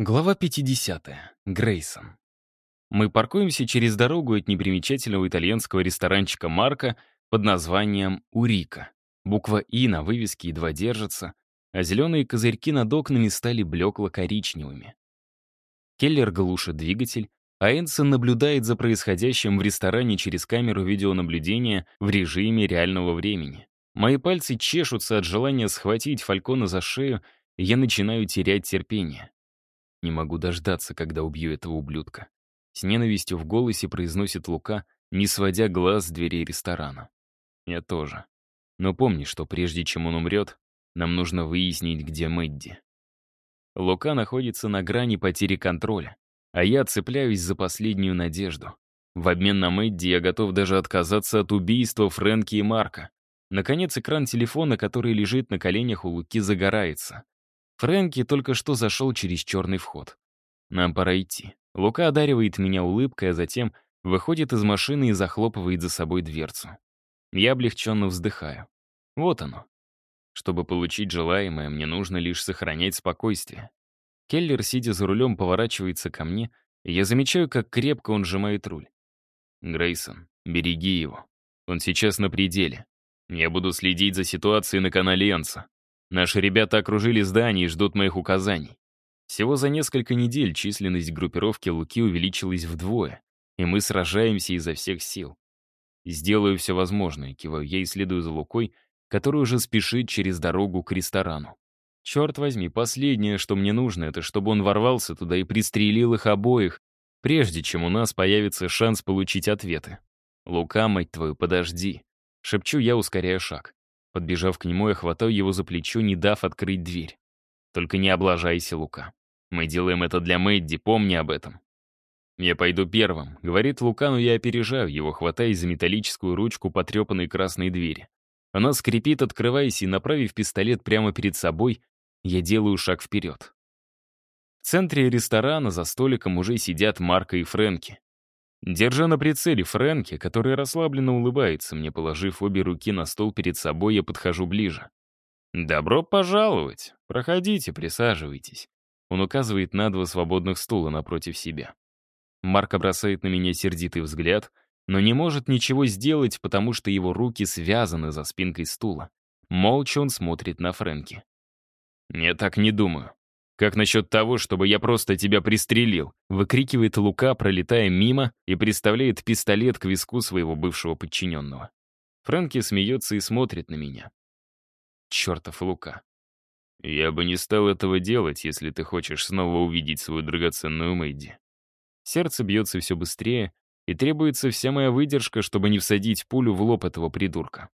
Глава 50. Грейсон. Мы паркуемся через дорогу от непримечательного итальянского ресторанчика Марка под названием «Урика». Буква «И» на вывеске едва держится, а зеленые козырьки над окнами стали блекло-коричневыми. Келлер глушит двигатель, а Энсон наблюдает за происходящим в ресторане через камеру видеонаблюдения в режиме реального времени. Мои пальцы чешутся от желания схватить Фалькона за шею, и я начинаю терять терпение. Не могу дождаться, когда убью этого ублюдка. С ненавистью в голосе произносит Лука, не сводя глаз с дверей ресторана. Я тоже. Но помни, что прежде чем он умрет, нам нужно выяснить, где Мэдди. Лука находится на грани потери контроля, а я цепляюсь за последнюю надежду. В обмен на Мэдди я готов даже отказаться от убийства Фрэнки и Марка. Наконец, экран телефона, который лежит на коленях у Луки, загорается. Фрэнки только что зашел через черный вход. Нам пора идти. Лука одаривает меня улыбкой, а затем выходит из машины и захлопывает за собой дверцу. Я облегченно вздыхаю. Вот оно. Чтобы получить желаемое, мне нужно лишь сохранять спокойствие. Келлер, сидя за рулем, поворачивается ко мне, и я замечаю, как крепко он сжимает руль. «Грейсон, береги его. Он сейчас на пределе. Я буду следить за ситуацией на канале Энса. Наши ребята окружили здание и ждут моих указаний. Всего за несколько недель численность группировки Луки увеличилась вдвое, и мы сражаемся изо всех сил. Сделаю все возможное, киваю я и следую за Лукой, который уже спешит через дорогу к ресторану. Черт возьми, последнее, что мне нужно, это чтобы он ворвался туда и пристрелил их обоих, прежде чем у нас появится шанс получить ответы. «Лука, мать твою, подожди!» Шепчу я, ускоряя шаг. Подбежав к нему, я хватаю его за плечо, не дав открыть дверь. «Только не облажайся, Лука. Мы делаем это для Мэдди, помни об этом». «Я пойду первым», — говорит Лука, но я опережаю его, хватаясь за металлическую ручку потрепанной красной двери. Она скрипит, открываясь, и, направив пистолет прямо перед собой, я делаю шаг вперед. В центре ресторана за столиком уже сидят Марка и Фрэнки. Держа на прицеле Фрэнки, который расслабленно улыбается мне, положив обе руки на стол перед собой, я подхожу ближе. «Добро пожаловать! Проходите, присаживайтесь». Он указывает на два свободных стула напротив себя. Марк бросает на меня сердитый взгляд, но не может ничего сделать, потому что его руки связаны за спинкой стула. Молча он смотрит на Фрэнки. «Я так не думаю. «Как насчет того, чтобы я просто тебя пристрелил?» выкрикивает Лука, пролетая мимо, и приставляет пистолет к виску своего бывшего подчиненного. Фрэнки смеется и смотрит на меня. Чертов Лука. «Я бы не стал этого делать, если ты хочешь снова увидеть свою драгоценную Мэдди». Сердце бьется все быстрее, и требуется вся моя выдержка, чтобы не всадить пулю в лоб этого придурка.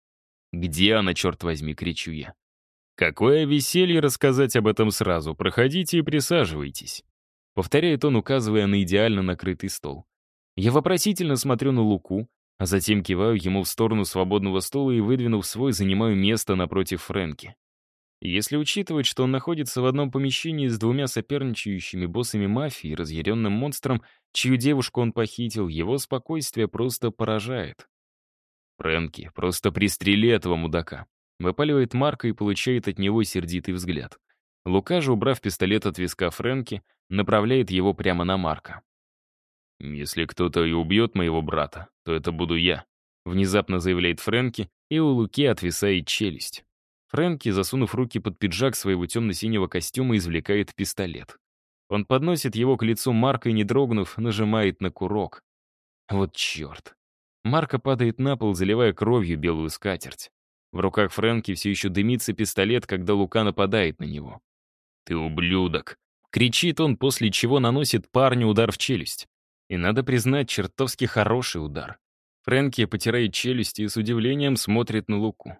«Где она, черт возьми?» — кричу я. «Какое веселье рассказать об этом сразу. Проходите и присаживайтесь», — повторяет он, указывая на идеально накрытый стол. Я вопросительно смотрю на Луку, а затем киваю ему в сторону свободного стола и, выдвинув свой, занимаю место напротив Фрэнки. Если учитывать, что он находится в одном помещении с двумя соперничающими боссами мафии и разъяренным монстром, чью девушку он похитил, его спокойствие просто поражает. «Фрэнки, просто пристрели этого мудака», Выпаливает Марка и получает от него сердитый взгляд. Лука же, убрав пистолет от виска Фрэнки, направляет его прямо на Марка. «Если кто-то и убьет моего брата, то это буду я», внезапно заявляет Фрэнки, и у Луки отвисает челюсть. Фрэнки, засунув руки под пиджак своего темно-синего костюма, извлекает пистолет. Он подносит его к лицу Марка и, не дрогнув, нажимает на курок. Вот черт. Марка падает на пол, заливая кровью белую скатерть. В руках Фрэнки все еще дымится пистолет, когда Лука нападает на него. «Ты ублюдок!» — кричит он, после чего наносит парню удар в челюсть. И надо признать, чертовски хороший удар. Фрэнки потирает челюсти и с удивлением смотрит на Луку.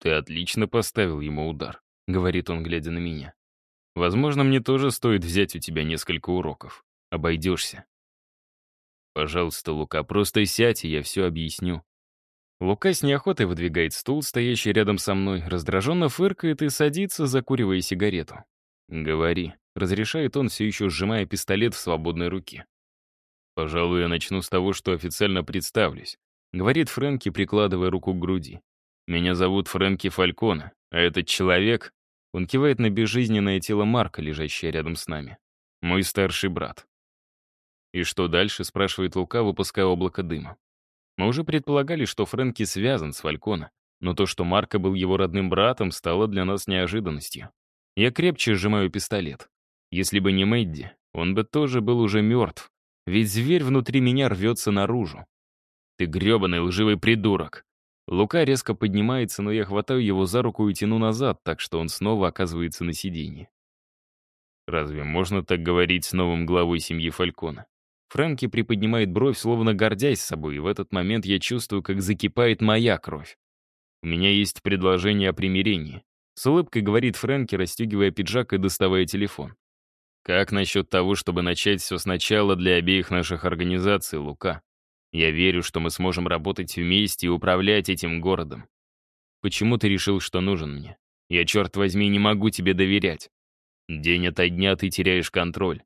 «Ты отлично поставил ему удар», — говорит он, глядя на меня. «Возможно, мне тоже стоит взять у тебя несколько уроков. Обойдешься». «Пожалуйста, Лука, просто сядь, и я все объясню», Лука с неохотой выдвигает стул, стоящий рядом со мной, раздраженно фыркает и садится, закуривая сигарету. «Говори», — разрешает он, все еще сжимая пистолет в свободной руке. «Пожалуй, я начну с того, что официально представлюсь», — говорит Фрэнки, прикладывая руку к груди. «Меня зовут Фрэнки Фалькона, а этот человек...» Он кивает на безжизненное тело Марка, лежащее рядом с нами. Мой старший брат. «И что дальше?» — спрашивает Лука, выпуская облако дыма. Мы уже предполагали, что Фрэнки связан с Фалькона, но то, что Марко был его родным братом, стало для нас неожиданностью. Я крепче сжимаю пистолет. Если бы не Мэдди, он бы тоже был уже мертв, ведь зверь внутри меня рвется наружу. «Ты гребаный лживый придурок!» Лука резко поднимается, но я хватаю его за руку и тяну назад, так что он снова оказывается на сиденье. Разве можно так говорить с новым главой семьи Фалькона? Фрэнки приподнимает бровь, словно гордясь собой, и в этот момент я чувствую, как закипает моя кровь. У меня есть предложение о примирении. С улыбкой говорит Фрэнки, расстегивая пиджак и доставая телефон. Как насчет того, чтобы начать все сначала для обеих наших организаций, Лука? Я верю, что мы сможем работать вместе и управлять этим городом. Почему ты решил, что нужен мне? Я, черт возьми, не могу тебе доверять. День ото дня ты теряешь контроль.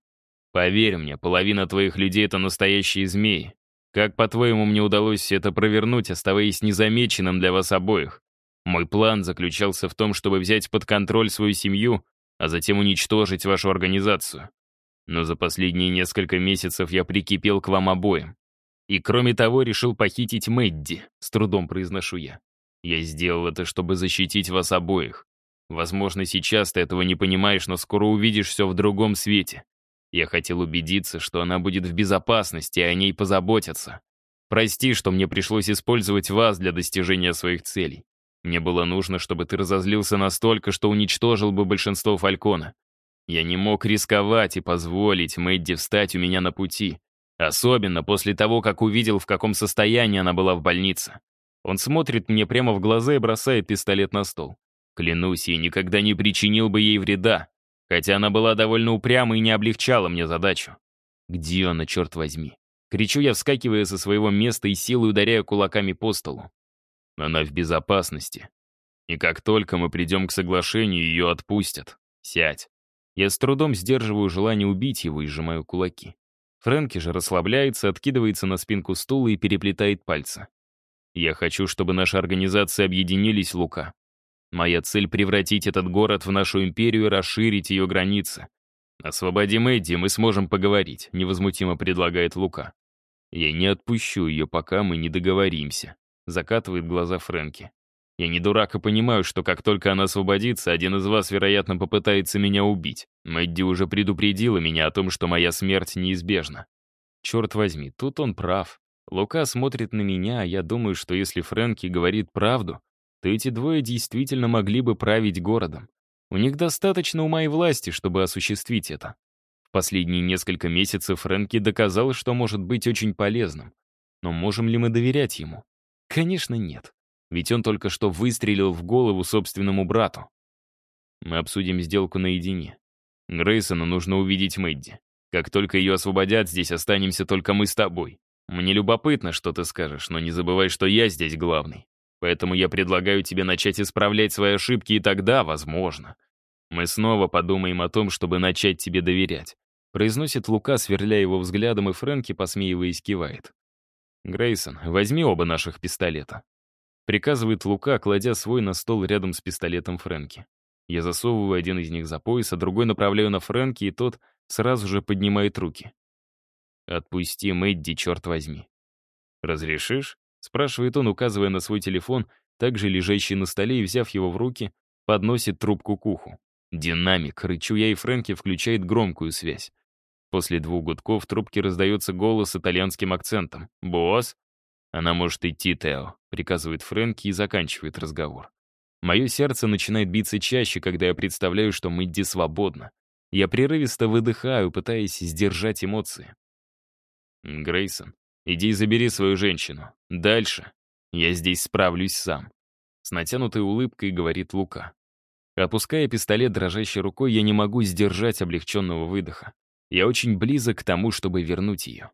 Поверь мне, половина твоих людей — это настоящие змеи. Как, по-твоему, мне удалось это провернуть, оставаясь незамеченным для вас обоих? Мой план заключался в том, чтобы взять под контроль свою семью, а затем уничтожить вашу организацию. Но за последние несколько месяцев я прикипел к вам обоим. И кроме того, решил похитить Мэдди, с трудом произношу я. Я сделал это, чтобы защитить вас обоих. Возможно, сейчас ты этого не понимаешь, но скоро увидишь все в другом свете. Я хотел убедиться, что она будет в безопасности, и о ней позаботятся. Прости, что мне пришлось использовать вас для достижения своих целей. Мне было нужно, чтобы ты разозлился настолько, что уничтожил бы большинство Фалькона. Я не мог рисковать и позволить Мэдди встать у меня на пути. Особенно после того, как увидел, в каком состоянии она была в больнице. Он смотрит мне прямо в глаза и бросает пистолет на стол. Клянусь, я никогда не причинил бы ей вреда хотя она была довольно упряма и не облегчала мне задачу. Где она, черт возьми? Кричу я, вскакивая со своего места и силой ударяя кулаками по столу. Она в безопасности. И как только мы придем к соглашению, ее отпустят. Сядь. Я с трудом сдерживаю желание убить его и сжимаю кулаки. Фрэнки же расслабляется, откидывается на спинку стула и переплетает пальцы. Я хочу, чтобы наши организации объединились, Лука. Моя цель — превратить этот город в нашу империю и расширить ее границы. «Освободим Эдди, мы сможем поговорить», — невозмутимо предлагает Лука. «Я не отпущу ее, пока мы не договоримся», — закатывает глаза Фрэнки. «Я не дурак и понимаю, что как только она освободится, один из вас, вероятно, попытается меня убить. Мэдди уже предупредила меня о том, что моя смерть неизбежна. Черт возьми, тут он прав. Лука смотрит на меня, а я думаю, что если Фрэнки говорит правду, то эти двое действительно могли бы править городом. У них достаточно ума и власти, чтобы осуществить это. В последние несколько месяцев Фрэнки доказал, что может быть очень полезным. Но можем ли мы доверять ему? Конечно, нет. Ведь он только что выстрелил в голову собственному брату. Мы обсудим сделку наедине. Грейсону нужно увидеть Мэдди. Как только ее освободят, здесь останемся только мы с тобой. Мне любопытно, что ты скажешь, но не забывай, что я здесь главный. Поэтому я предлагаю тебе начать исправлять свои ошибки, и тогда, возможно, мы снова подумаем о том, чтобы начать тебе доверять. Произносит Лука, сверляя его взглядом, и Фрэнки, посмеиваясь, кивает. «Грейсон, возьми оба наших пистолета». Приказывает Лука, кладя свой на стол рядом с пистолетом Фрэнки. Я засовываю один из них за пояс, а другой направляю на Фрэнки, и тот сразу же поднимает руки. «Отпусти Мэдди, черт возьми». «Разрешишь?» Спрашивает он, указывая на свой телефон, также лежащий на столе, и, взяв его в руки, подносит трубку к уху. Динамик, рычу я, и Фрэнки включает громкую связь. После двух гудков в трубке раздается голос с итальянским акцентом. «Босс?» «Она может идти, Тео», — приказывает Фрэнки и заканчивает разговор. Мое сердце начинает биться чаще, когда я представляю, что Мэдди свободна. Я прерывисто выдыхаю, пытаясь сдержать эмоции. Грейсон, Иди и забери свою женщину. Дальше. Я здесь справлюсь сам. С натянутой улыбкой говорит Лука. Опуская пистолет дрожащей рукой, я не могу сдержать облегченного выдоха. Я очень близок к тому, чтобы вернуть ее.